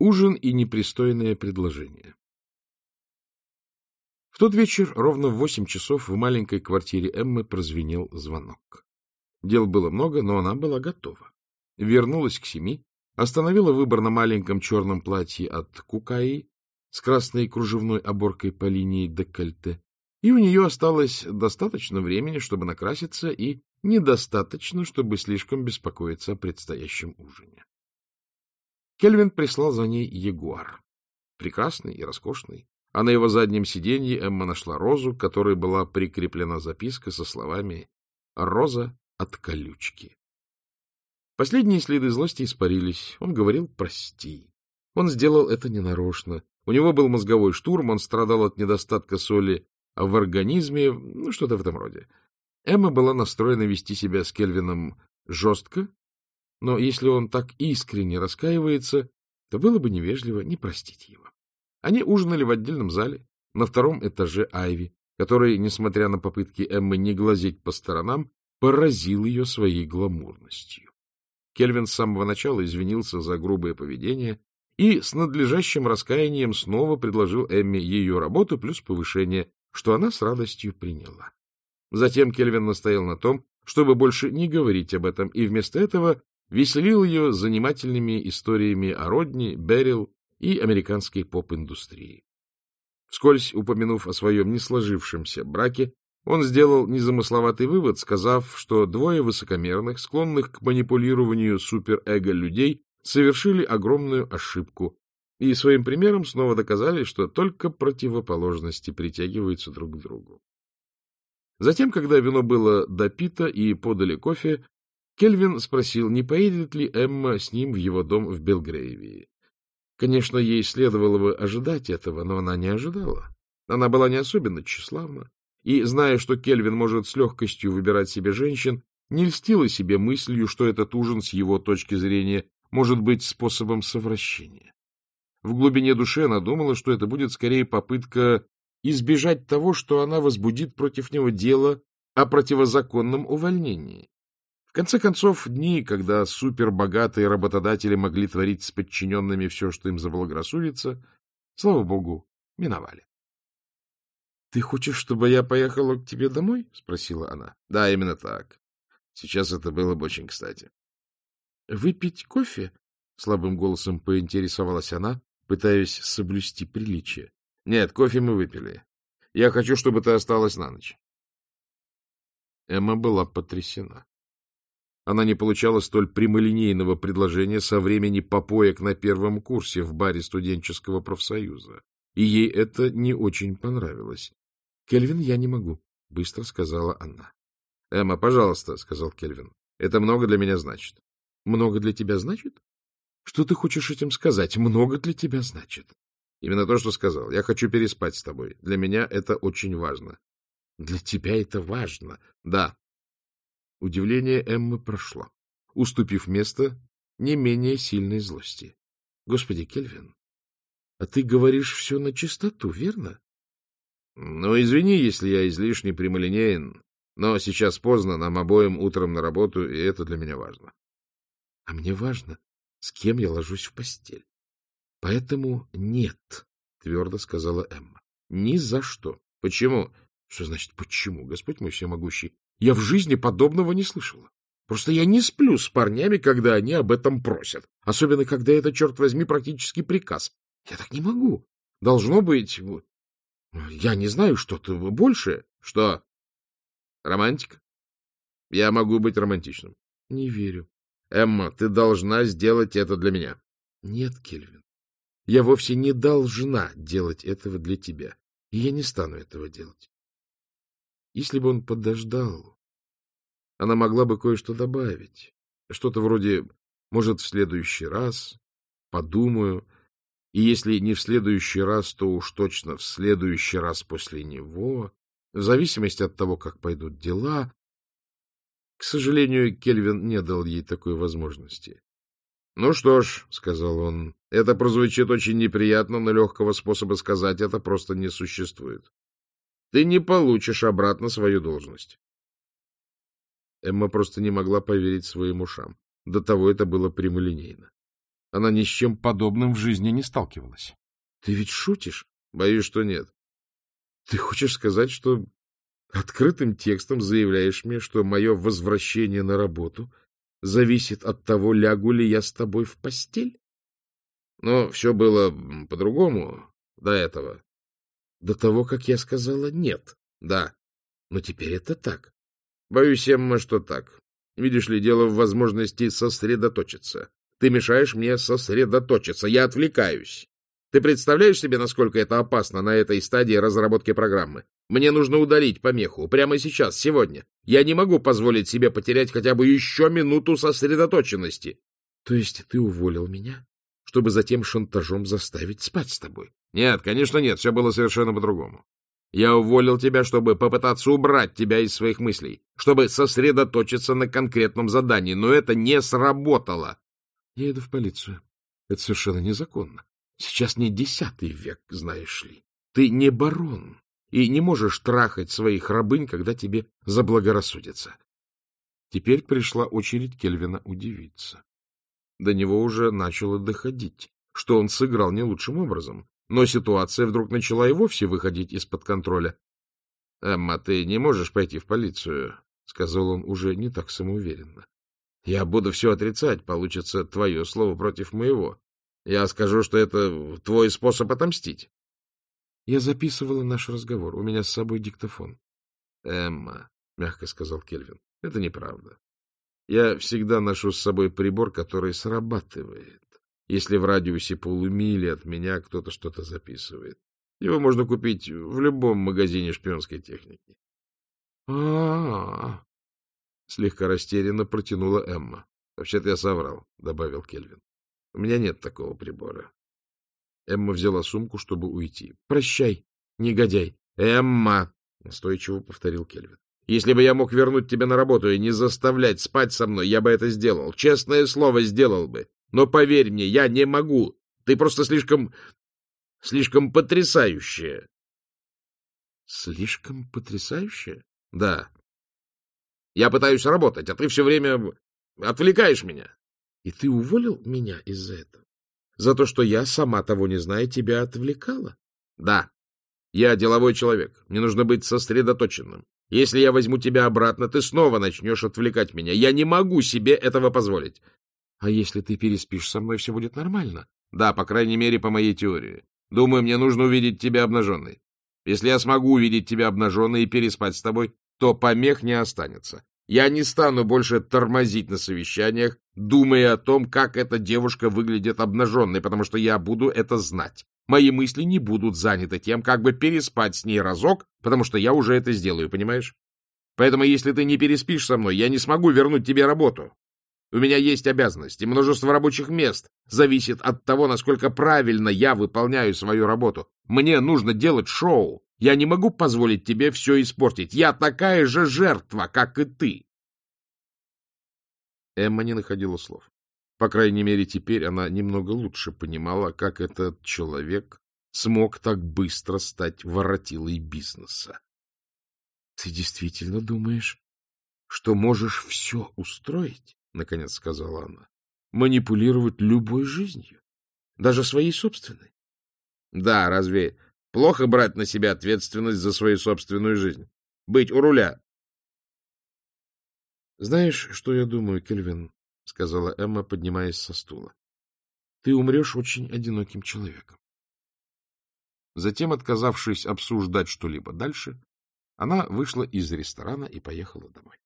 Ужин и непристойное предложение. В тот вечер ровно в восемь часов в маленькой квартире Эммы прозвенел звонок. Дел было много, но она была готова. Вернулась к семи, остановила выбор на маленьком черном платье от Кукаи с красной кружевной оборкой по линии декольте, и у нее осталось достаточно времени, чтобы накраситься, и недостаточно, чтобы слишком беспокоиться о предстоящем ужине. Кельвин прислал за ней ягуар. Прекрасный и роскошный. А на его заднем сиденье Эмма нашла розу, к которой была прикреплена записка со словами «Роза от колючки». Последние следы злости испарились. Он говорил «прости». Он сделал это ненарочно. У него был мозговой штурм, он страдал от недостатка соли в организме, ну, что-то в этом роде. Эмма была настроена вести себя с Кельвином жестко, но если он так искренне раскаивается, то было бы невежливо не простить его. Они ужинали в отдельном зале, на втором этаже Айви, который, несмотря на попытки Эммы не глазеть по сторонам, поразил ее своей гламурностью. Кельвин с самого начала извинился за грубое поведение и с надлежащим раскаянием снова предложил Эмме ее работу плюс повышение, что она с радостью приняла. Затем Кельвин настоял на том, чтобы больше не говорить об этом, и вместо этого веселил ее занимательными историями о Родни, Берил и американской поп-индустрии. Вскользь упомянув о своем несложившемся браке, он сделал незамысловатый вывод, сказав, что двое высокомерных, склонных к манипулированию суперэго людей совершили огромную ошибку и своим примером снова доказали, что только противоположности притягиваются друг к другу. Затем, когда вино было допито и подали кофе, Кельвин спросил, не поедет ли Эмма с ним в его дом в Белгрейвии. Конечно, ей следовало бы ожидать этого, но она не ожидала. Она была не особенно тщеславна, и, зная, что Кельвин может с легкостью выбирать себе женщин, не льстила себе мыслью, что этот ужин с его точки зрения может быть способом совращения. В глубине души она думала, что это будет скорее попытка избежать того, что она возбудит против него дело о противозаконном увольнении конце концов, дни, когда супербогатые работодатели могли творить с подчиненными все, что им заблагорассудится, слава богу, миновали. — Ты хочешь, чтобы я поехала к тебе домой? — спросила она. — Да, именно так. Сейчас это было бы очень кстати. — Выпить кофе? — слабым голосом поинтересовалась она, пытаясь соблюсти приличие. — Нет, кофе мы выпили. Я хочу, чтобы ты осталась на ночь. Эмма была потрясена. Она не получала столь прямолинейного предложения со времени попоек на первом курсе в баре студенческого профсоюза, и ей это не очень понравилось. — Кельвин, я не могу, — быстро сказала она. — Эмма, пожалуйста, — сказал Кельвин, — это много для меня значит. — Много для тебя значит? Что ты хочешь этим сказать? Много для тебя значит. Именно то, что сказал. Я хочу переспать с тобой. Для меня это очень важно. Для тебя это важно? Да. Удивление Эммы прошло, уступив место не менее сильной злости. — Господи, Кельвин, а ты говоришь все на чистоту, верно? — Ну, извини, если я излишне прямолинеен, но сейчас поздно, нам обоим утром на работу, и это для меня важно. — А мне важно, с кем я ложусь в постель. — Поэтому нет, — твердо сказала Эмма. — Ни за что. — Почему? — Что значит «почему»? Господь мой всемогущий. Я в жизни подобного не слышала. Просто я не сплю с парнями, когда они об этом просят. Особенно, когда это, черт возьми, практически приказ. Я так не могу. Должно быть... Я не знаю, что-то большее. Что? Романтика? Я могу быть романтичным. Не верю. Эмма, ты должна сделать это для меня. Нет, Кельвин. Я вовсе не должна делать этого для тебя. И я не стану этого делать. Если бы он подождал, она могла бы кое-что добавить. Что-то вроде «может, в следующий раз», «подумаю», и если не в следующий раз, то уж точно в следующий раз после него, в зависимости от того, как пойдут дела. К сожалению, Кельвин не дал ей такой возможности. — Ну что ж, — сказал он, — это прозвучит очень неприятно, но легкого способа сказать это просто не существует ты не получишь обратно свою должность. Эмма просто не могла поверить своим ушам. До того это было прямолинейно. Она ни с чем подобным в жизни не сталкивалась. — Ты ведь шутишь? — Боюсь, что нет. — Ты хочешь сказать, что открытым текстом заявляешь мне, что мое возвращение на работу зависит от того, лягу ли я с тобой в постель? Но все было по-другому до этого. До того, как я сказала «нет». Да. Но теперь это так. Боюсь, Эмма, что так. Видишь ли, дело в возможности сосредоточиться. Ты мешаешь мне сосредоточиться. Я отвлекаюсь. Ты представляешь себе, насколько это опасно на этой стадии разработки программы? Мне нужно удалить помеху. Прямо сейчас, сегодня. Я не могу позволить себе потерять хотя бы еще минуту сосредоточенности. То есть ты уволил меня, чтобы затем шантажом заставить спать с тобой? Нет, конечно нет. Все было совершенно по-другому. Я уволил тебя, чтобы попытаться убрать тебя из своих мыслей, чтобы сосредоточиться на конкретном задании, но это не сработало. Я иду в полицию. Это совершенно незаконно. Сейчас не десятый век, знаешь ли. Ты не барон и не можешь трахать своих рабынь, когда тебе заблагорассудится. Теперь пришла очередь Кельвина удивиться. До него уже начало доходить, что он сыграл не лучшим образом, но ситуация вдруг начала и вовсе выходить из-под контроля. — Эмма, ты не можешь пойти в полицию, — сказал он уже не так самоуверенно. — Я буду все отрицать, получится твое слово против моего. Я скажу, что это твой способ отомстить. Я записывала наш разговор. У меня с собой диктофон. — Эмма, — мягко сказал Кельвин, — это неправда. Я всегда ношу с собой прибор, который срабатывает если в радиусе полумили от меня кто-то что-то записывает. Его можно купить в любом магазине шпионской техники. А — А-а-а! Слегка растерянно протянула Эмма. — Вообще-то я соврал, — добавил Кельвин. — У меня нет такого прибора. Эмма взяла сумку, чтобы уйти. — Прощай, негодяй. — Эмма! — настойчиво повторил Кельвин. — Если бы я мог вернуть тебя на работу и не заставлять спать со мной, я бы это сделал. Честное слово, сделал бы. Но поверь мне, я не могу. Ты просто слишком... слишком потрясающая. Слишком потрясающая? Да. Я пытаюсь работать, а ты все время отвлекаешь меня. И ты уволил меня из-за этого? За то, что я, сама того не зная, тебя отвлекала? Да. Я деловой человек. Мне нужно быть сосредоточенным. Если я возьму тебя обратно, ты снова начнешь отвлекать меня. Я не могу себе этого позволить. А если ты переспишь со мной, все будет нормально? Да, по крайней мере, по моей теории. Думаю, мне нужно увидеть тебя обнаженной. Если я смогу увидеть тебя обнаженной и переспать с тобой, то помех не останется. Я не стану больше тормозить на совещаниях, думая о том, как эта девушка выглядит обнаженной, потому что я буду это знать. Мои мысли не будут заняты тем, как бы переспать с ней разок, потому что я уже это сделаю, понимаешь? Поэтому, если ты не переспишь со мной, я не смогу вернуть тебе работу. У меня есть обязанности, множество рабочих мест. Зависит от того, насколько правильно я выполняю свою работу. Мне нужно делать шоу. Я не могу позволить тебе все испортить. Я такая же жертва, как и ты. Эмма не находила слов. По крайней мере, теперь она немного лучше понимала, как этот человек смог так быстро стать воротилой бизнеса. — Ты действительно думаешь, что можешь все устроить? — наконец сказала она, — манипулировать любой жизнью, даже своей собственной. — Да, разве плохо брать на себя ответственность за свою собственную жизнь? Быть у руля? — Знаешь, что я думаю, Кельвин? — сказала Эмма, поднимаясь со стула. — Ты умрешь очень одиноким человеком. Затем, отказавшись обсуждать что-либо дальше, она вышла из ресторана и поехала домой.